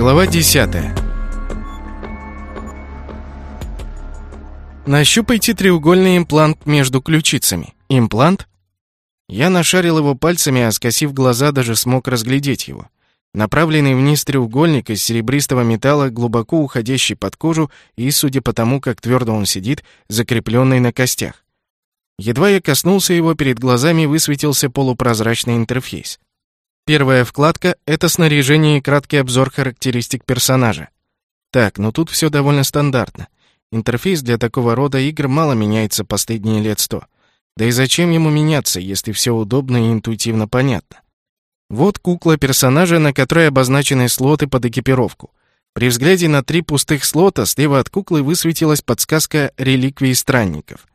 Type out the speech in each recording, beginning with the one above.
Глава 10. Нащупайте треугольный имплант между ключицами. Имплант? Я нашарил его пальцами, а скосив глаза, даже смог разглядеть его. Направленный вниз треугольник из серебристого металла, глубоко уходящий под кожу и, судя по тому, как твердо он сидит, закрепленный на костях. Едва я коснулся его, перед глазами высветился полупрозрачный интерфейс. Первая вкладка — это снаряжение и краткий обзор характеристик персонажа. Так, ну тут все довольно стандартно. Интерфейс для такого рода игр мало меняется последние лет сто. Да и зачем ему меняться, если все удобно и интуитивно понятно? Вот кукла персонажа, на которой обозначены слоты под экипировку. При взгляде на три пустых слота слева от куклы высветилась подсказка «Реликвии странников».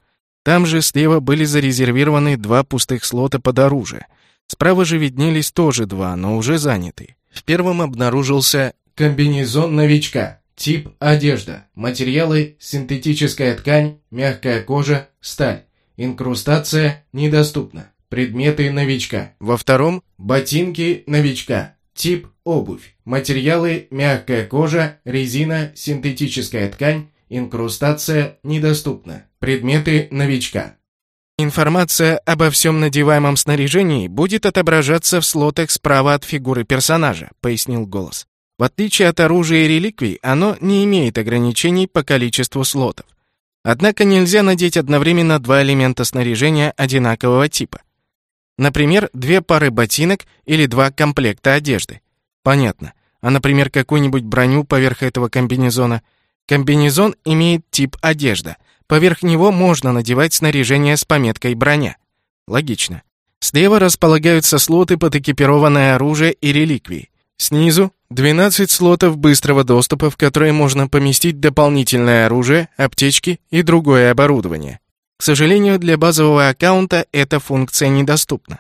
Там же слева были зарезервированы два пустых слота под оружие. Справа же виднелись тоже два, но уже заняты. В первом обнаружился комбинезон новичка. Тип – одежда. Материалы – синтетическая ткань, мягкая кожа, сталь. Инкрустация недоступна. Предметы новичка. Во втором – ботинки новичка. Тип – обувь. Материалы – мягкая кожа, резина, синтетическая ткань, инкрустация недоступна. Предметы новичка. Информация обо всем надеваемом снаряжении будет отображаться в слотах справа от фигуры персонажа, пояснил голос. В отличие от оружия и реликвий, оно не имеет ограничений по количеству слотов. Однако нельзя надеть одновременно два элемента снаряжения одинакового типа. Например, две пары ботинок или два комплекта одежды. Понятно. А, например, какую-нибудь броню поверх этого комбинезона. Комбинезон имеет тип одежда. Поверх него можно надевать снаряжение с пометкой «броня». Логично. Слева располагаются слоты под экипированное оружие и реликвии. Снизу 12 слотов быстрого доступа, в которые можно поместить дополнительное оружие, аптечки и другое оборудование. К сожалению, для базового аккаунта эта функция недоступна.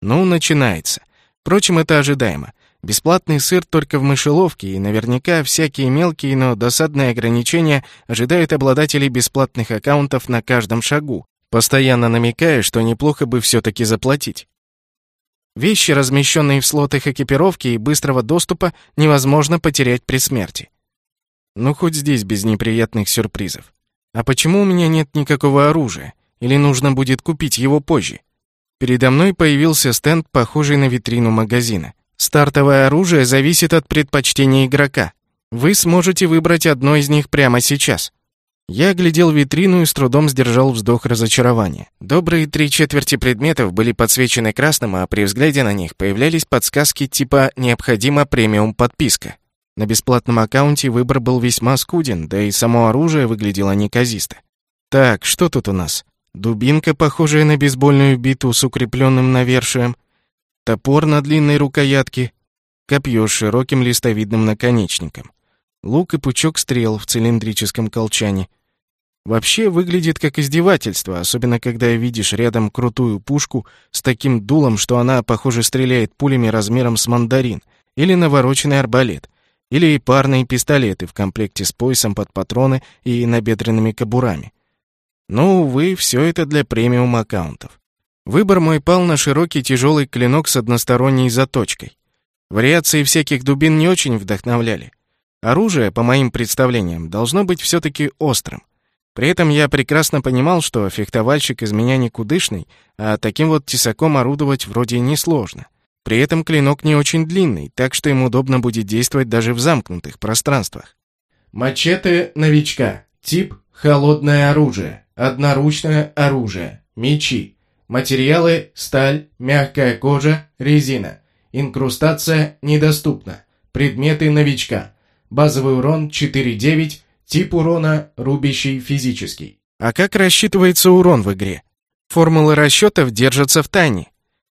Ну, начинается. Впрочем, это ожидаемо. Бесплатный сыр только в мышеловке, и наверняка всякие мелкие, но досадные ограничения ожидают обладателей бесплатных аккаунтов на каждом шагу, постоянно намекая, что неплохо бы все-таки заплатить. Вещи, размещенные в слотах экипировки и быстрого доступа, невозможно потерять при смерти. Ну, хоть здесь без неприятных сюрпризов. А почему у меня нет никакого оружия? Или нужно будет купить его позже? Передо мной появился стенд, похожий на витрину магазина. Стартовое оружие зависит от предпочтения игрока. Вы сможете выбрать одно из них прямо сейчас. Я глядел витрину и с трудом сдержал вздох разочарования. Добрые три четверти предметов были подсвечены красным, а при взгляде на них появлялись подсказки типа «Необходима премиум-подписка». На бесплатном аккаунте выбор был весьма скуден, да и само оружие выглядело неказисто. Так, что тут у нас? Дубинка, похожая на бейсбольную биту с укрепленным навершием, топор на длинной рукоятке, копье с широким листовидным наконечником, лук и пучок стрел в цилиндрическом колчане. Вообще выглядит как издевательство, особенно когда видишь рядом крутую пушку с таким дулом, что она, похоже, стреляет пулями размером с мандарин, или навороченный арбалет — или парные пистолеты в комплекте с поясом под патроны и набедренными кобурами. Но, увы, все это для премиум-аккаунтов. Выбор мой пал на широкий тяжелый клинок с односторонней заточкой. Вариации всяких дубин не очень вдохновляли. Оружие, по моим представлениям, должно быть все-таки острым. При этом я прекрасно понимал, что фехтовальщик из меня никудышный, а таким вот тесаком орудовать вроде несложно. При этом клинок не очень длинный, так что им удобно будет действовать даже в замкнутых пространствах. Мачете новичка. Тип – холодное оружие. Одноручное оружие. Мечи. Материалы – сталь, мягкая кожа, резина. Инкрустация недоступна. Предметы новичка. Базовый урон 4.9, тип урона рубящий физический. А как рассчитывается урон в игре? Формулы расчетов держатся в тайне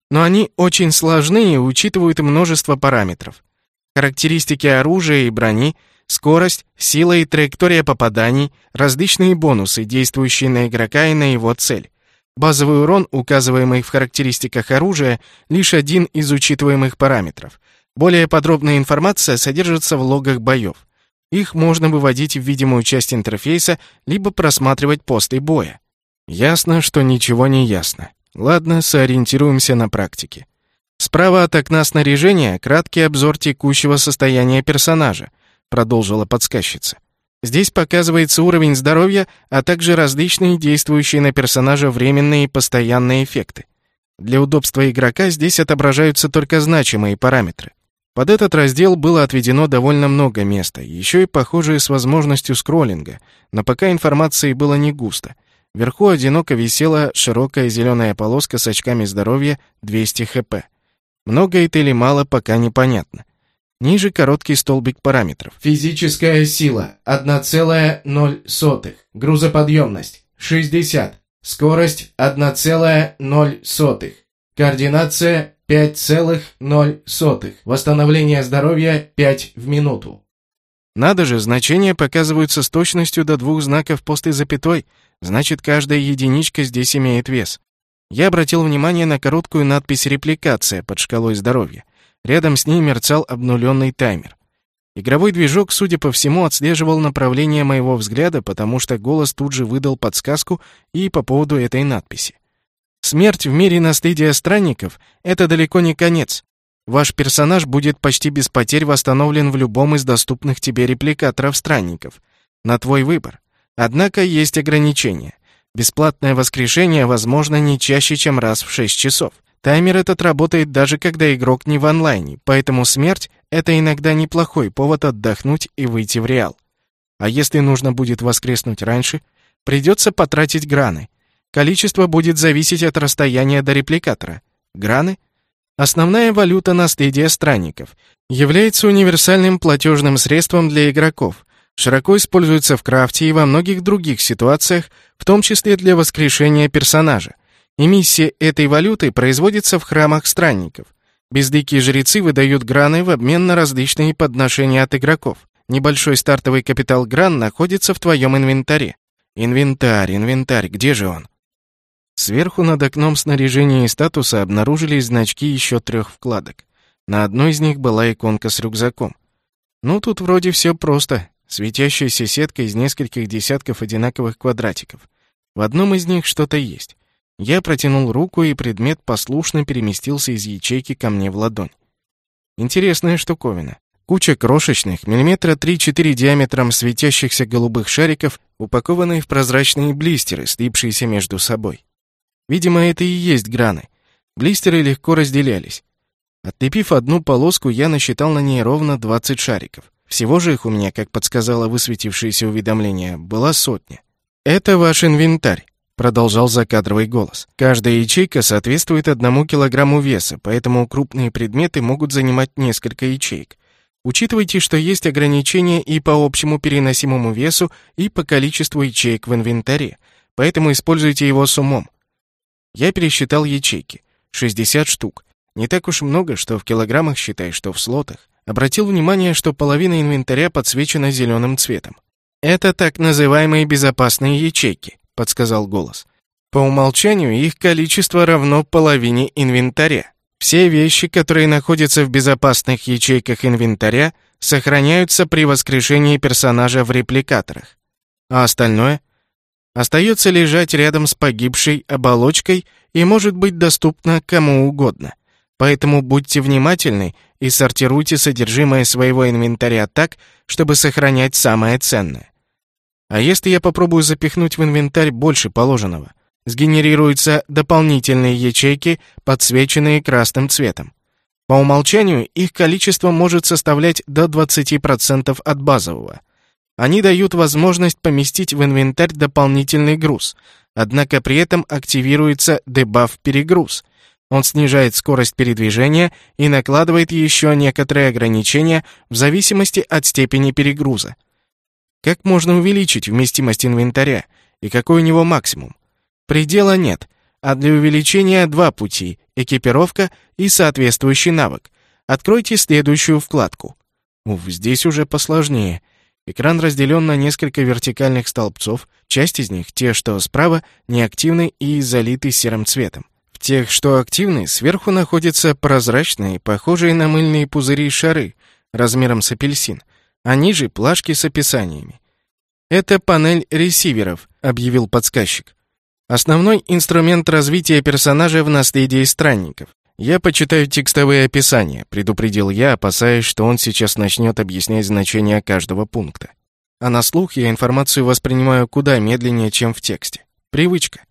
но они очень сложны и учитывают множество параметров. Характеристики оружия и брони, скорость, сила и траектория попаданий, различные бонусы, действующие на игрока и на его цель. Базовый урон, указываемый в характеристиках оружия, лишь один из учитываемых параметров. Более подробная информация содержится в логах боев. Их можно выводить в видимую часть интерфейса, либо просматривать после боя. Ясно, что ничего не ясно. Ладно, сориентируемся на практике. Справа от окна снаряжения краткий обзор текущего состояния персонажа, продолжила подсказчица. Здесь показывается уровень здоровья, а также различные действующие на персонажа временные и постоянные эффекты. Для удобства игрока здесь отображаются только значимые параметры. Под этот раздел было отведено довольно много места, еще и похожее с возможностью скроллинга, но пока информации было не густо. Вверху одиноко висела широкая зеленая полоска с очками здоровья 200 хп. Много это или мало, пока непонятно. Ниже короткий столбик параметров. Физическая сила 1,0. Грузоподъемность 60. Скорость 1,0. Координация 5,0. Восстановление здоровья 5 в минуту. Надо же, значения показываются с точностью до двух знаков после запятой, значит, каждая единичка здесь имеет вес. Я обратил внимание на короткую надпись «Репликация» под шкалой здоровья. Рядом с ней мерцал обнуленный таймер. Игровой движок, судя по всему, отслеживал направление моего взгляда, потому что голос тут же выдал подсказку и по поводу этой надписи. Смерть в мире наследия странников — это далеко не конец. Ваш персонаж будет почти без потерь восстановлен в любом из доступных тебе репликаторов странников. На твой выбор. Однако есть ограничения. Бесплатное воскрешение возможно не чаще, чем раз в 6 часов. Таймер этот работает даже когда игрок не в онлайне, поэтому смерть — это иногда неплохой повод отдохнуть и выйти в реал. А если нужно будет воскреснуть раньше, придется потратить граны — Количество будет зависеть от расстояния до репликатора. Граны — основная валюта наследия странников, является универсальным платежным средством для игроков, широко используется в крафте и во многих других ситуациях, в том числе для воскрешения персонажа. Эмиссия этой валюты производится в храмах странников. Бездикие жрецы выдают граны в обмен на различные подношения от игроков. Небольшой стартовый капитал гран находится в твоем инвентаре. Инвентарь, инвентарь, где же он? Сверху над окном снаряжения и статуса обнаружились значки еще трех вкладок. На одной из них была иконка с рюкзаком. Ну, тут вроде все просто. Светящаяся сетка из нескольких десятков одинаковых квадратиков. В одном из них что-то есть. Я протянул руку, и предмет послушно переместился из ячейки ко мне в ладонь. Интересная штуковина. Куча крошечных, миллиметра 3-4 диаметром светящихся голубых шариков, упакованные в прозрачные блистеры, слипшиеся между собой. Видимо, это и есть граны. Блистеры легко разделялись. Отлепив одну полоску, я насчитал на ней ровно 20 шариков. Всего же их у меня, как подсказало высветившееся уведомление, была сотня. «Это ваш инвентарь», — продолжал закадровый голос. «Каждая ячейка соответствует одному килограмму веса, поэтому крупные предметы могут занимать несколько ячеек. Учитывайте, что есть ограничения и по общему переносимому весу, и по количеству ячеек в инвентаре, поэтому используйте его с умом. Я пересчитал ячейки. 60 штук. Не так уж много, что в килограммах считай, что в слотах. Обратил внимание, что половина инвентаря подсвечена зеленым цветом. «Это так называемые безопасные ячейки», — подсказал голос. «По умолчанию их количество равно половине инвентаря. Все вещи, которые находятся в безопасных ячейках инвентаря, сохраняются при воскрешении персонажа в репликаторах. А остальное остается лежать рядом с погибшей оболочкой и может быть доступна кому угодно. Поэтому будьте внимательны и сортируйте содержимое своего инвентаря так, чтобы сохранять самое ценное. А если я попробую запихнуть в инвентарь больше положенного? Сгенерируются дополнительные ячейки, подсвеченные красным цветом. По умолчанию их количество может составлять до 20% от базового. Они дают возможность поместить в инвентарь дополнительный груз, однако при этом активируется дебаф «Перегруз». Он снижает скорость передвижения и накладывает еще некоторые ограничения в зависимости от степени перегруза. Как можно увеличить вместимость инвентаря и какой у него максимум? Предела нет, а для увеличения два пути – экипировка и соответствующий навык. Откройте следующую вкладку. Уф, здесь уже посложнее – Экран разделен на несколько вертикальных столбцов, часть из них, те, что справа, неактивны и залиты серым цветом. В тех, что активны, сверху находятся прозрачные, похожие на мыльные пузыри шары, размером с апельсин, а ниже плашки с описаниями. «Это панель ресиверов», — объявил подсказчик. «Основной инструмент развития персонажа в наследии странников. «Я почитаю текстовые описания», — предупредил я, опасаясь, что он сейчас начнет объяснять значение каждого пункта. А на слух я информацию воспринимаю куда медленнее, чем в тексте. Привычка.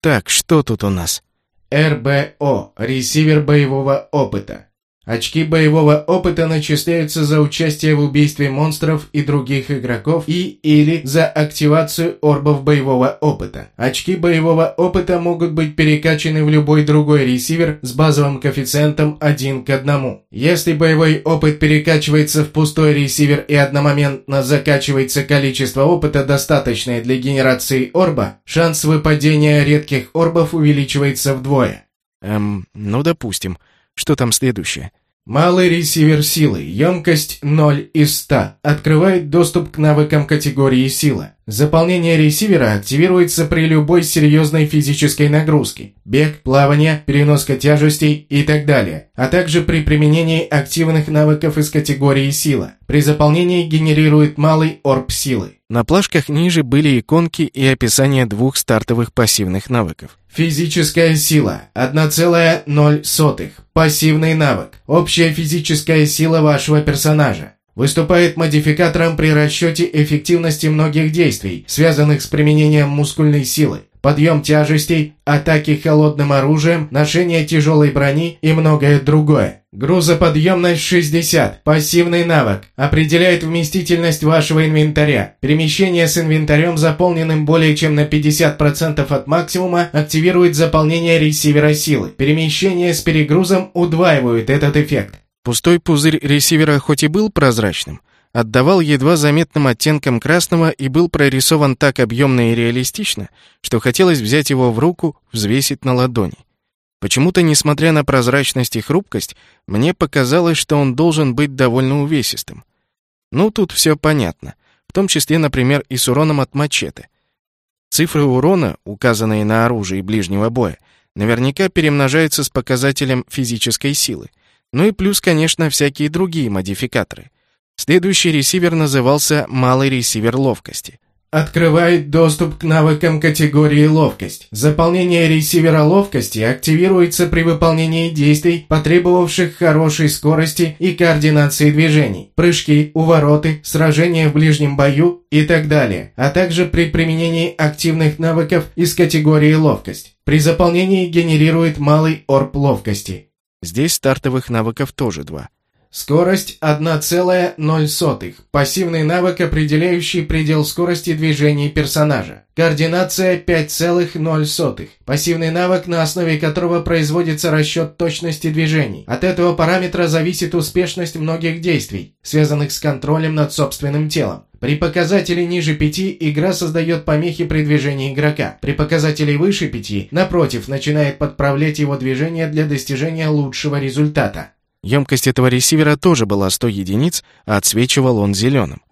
Так, что тут у нас? РБО – ресивер боевого опыта. Очки боевого опыта начисляются за участие в убийстве монстров и других игроков и или за активацию орбов боевого опыта. Очки боевого опыта могут быть перекачаны в любой другой ресивер с базовым коэффициентом 1 к 1. Если боевой опыт перекачивается в пустой ресивер и одномоментно закачивается количество опыта, достаточное для генерации орба, шанс выпадения редких орбов увеличивается вдвое. Эм, ну допустим. Что там следующее? Малый ресивер силы, емкость 0 из 100, открывает доступ к навыкам категории сила. Заполнение ресивера активируется при любой серьезной физической нагрузке – бег, плавание, переноска тяжестей и так далее, а также при применении активных навыков из категории сила. При заполнении генерирует малый орб силы. На плашках ниже были иконки и описание двух стартовых пассивных навыков. Физическая сила – 1,0. Пассивный навык. Общая физическая сила вашего персонажа. Выступает модификатором при расчете эффективности многих действий, связанных с применением мускульной силы. Подъем тяжестей, атаки холодным оружием, ношение тяжелой брони и многое другое. Грузоподъемность 60. Пассивный навык. Определяет вместительность вашего инвентаря. Перемещение с инвентарем, заполненным более чем на 50% от максимума, активирует заполнение ресивера силы. Перемещение с перегрузом удваивает этот эффект. Пустой пузырь ресивера хоть и был прозрачным, отдавал едва заметным оттенком красного и был прорисован так объемно и реалистично, что хотелось взять его в руку, взвесить на ладони. Почему-то, несмотря на прозрачность и хрупкость, мне показалось, что он должен быть довольно увесистым. Ну, тут все понятно, в том числе, например, и с уроном от мачете. Цифры урона, указанные на оружии ближнего боя, наверняка перемножаются с показателем физической силы — ну и плюс, конечно, всякие другие модификаторы. Следующий ресивер назывался «малый ресивер ловкости». Открывает доступ к навыкам категории «Ловкость». Заполнение ресивера ловкости активируется при выполнении действий, потребовавших хорошей скорости и координации движений, прыжки, увороты, сражения в ближнем бою и так далее, а также при применении активных навыков из категории «Ловкость». При заполнении генерирует малый орб ловкости. Здесь стартовых навыков тоже два. Скорость 1,0. Пассивный навык, определяющий предел скорости движений персонажа. Координация 5,0. Пассивный навык, на основе которого производится расчет точности движений. От этого параметра зависит успешность многих действий, связанных с контролем над собственным телом. При показателе ниже 5 игра создает помехи при движении игрока. При показателе выше 5, напротив, начинает подправлять его движение для достижения лучшего результата. Емкость этого ресивера тоже была 100 единиц, а отсвечивал он зеленым.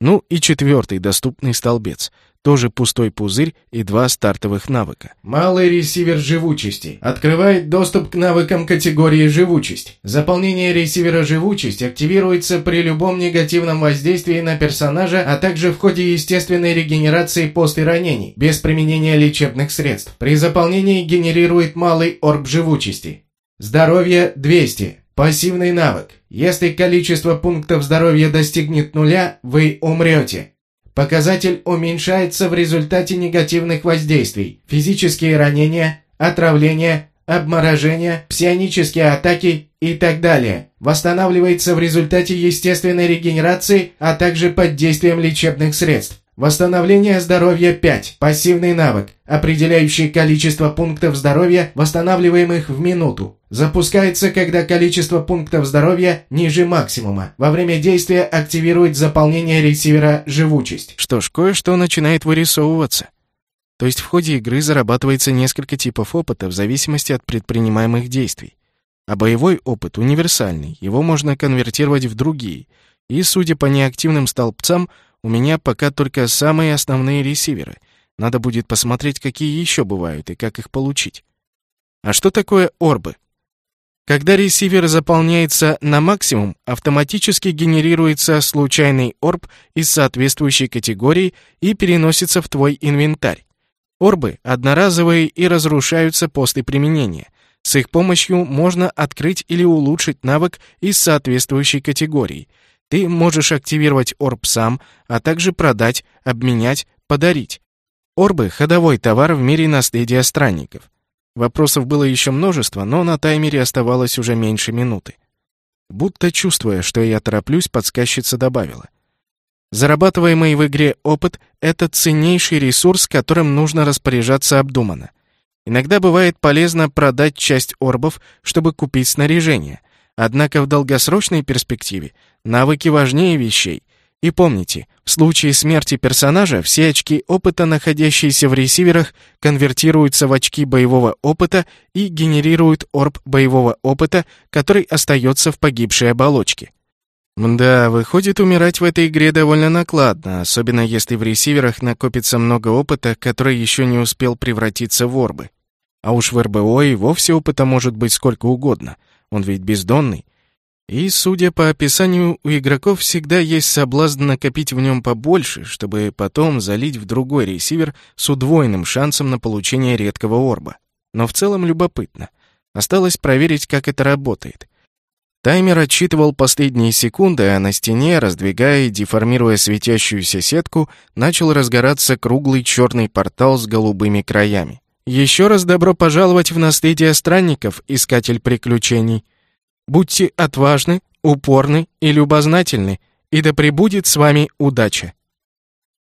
Ну и четвертый доступный столбец. Тоже пустой пузырь и два стартовых навыка. Малый ресивер живучести. Открывает доступ к навыкам категории живучесть. Заполнение ресивера живучесть активируется при любом негативном воздействии на персонажа, а также в ходе естественной регенерации после ранений, без применения лечебных средств. При заполнении генерирует малый орб живучести. Здоровье 200. Пассивный навык. Если количество пунктов здоровья достигнет нуля, вы умрете. Показатель уменьшается в результате негативных воздействий, физические ранения, отравления, обморожения, псионические атаки и так далее. Восстанавливается в результате естественной регенерации, а также под действием лечебных средств. Восстановление здоровья 5. Пассивный навык, определяющий количество пунктов здоровья, восстанавливаемых в минуту. Запускается, когда количество пунктов здоровья ниже максимума. Во время действия активирует заполнение ресивера «Живучесть». Что ж, кое-что начинает вырисовываться. То есть в ходе игры зарабатывается несколько типов опыта в зависимости от предпринимаемых действий. А боевой опыт универсальный, его можно конвертировать в другие. И, судя по неактивным столбцам, у меня пока только самые основные ресиверы. Надо будет посмотреть, какие еще бывают и как их получить. А что такое орбы? Когда ресивер заполняется на максимум, автоматически генерируется случайный орб из соответствующей категории и переносится в твой инвентарь. Орбы одноразовые и разрушаются после применения. С их помощью можно открыть или улучшить навык из соответствующей категории. Ты можешь активировать орб сам, а также продать, обменять, подарить. Орбы — ходовой товар в мире наследия странников. Вопросов было еще множество, но на таймере оставалось уже меньше минуты. Будто чувствуя, что я тороплюсь, подсказчица добавила. Зарабатываемый в игре опыт — это ценнейший ресурс, которым нужно распоряжаться обдуманно. Иногда бывает полезно продать часть орбов, чтобы купить снаряжение. Однако в долгосрочной перспективе навыки важнее вещей. И помните, в случае смерти персонажа все очки опыта, находящиеся в ресиверах, конвертируются в очки боевого опыта и генерируют орб боевого опыта, который остается в погибшей оболочке. Да, выходит, умирать в этой игре довольно накладно, особенно если в ресиверах накопится много опыта, который еще не успел превратиться в орбы. А уж в РБО и вовсе опыта может быть сколько угодно, он ведь бездонный. И, судя по описанию, у игроков всегда есть соблазн накопить в нем побольше, чтобы потом залить в другой ресивер с удвоенным шансом на получение редкого орба. Но в целом любопытно. Осталось проверить, как это работает. Таймер отсчитывал последние секунды, а на стене, раздвигая и деформируя светящуюся сетку, начал разгораться круглый черный портал с голубыми краями. «Еще раз добро пожаловать в наследие странников, искатель приключений. Будьте отважны, упорны и любознательны, и да пребудет с вами удача».